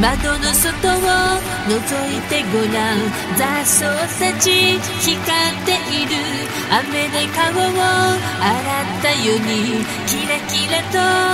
窓の外を覗いてごらん。雑草たち光っている。雨で顔を洗ったように。キラキラと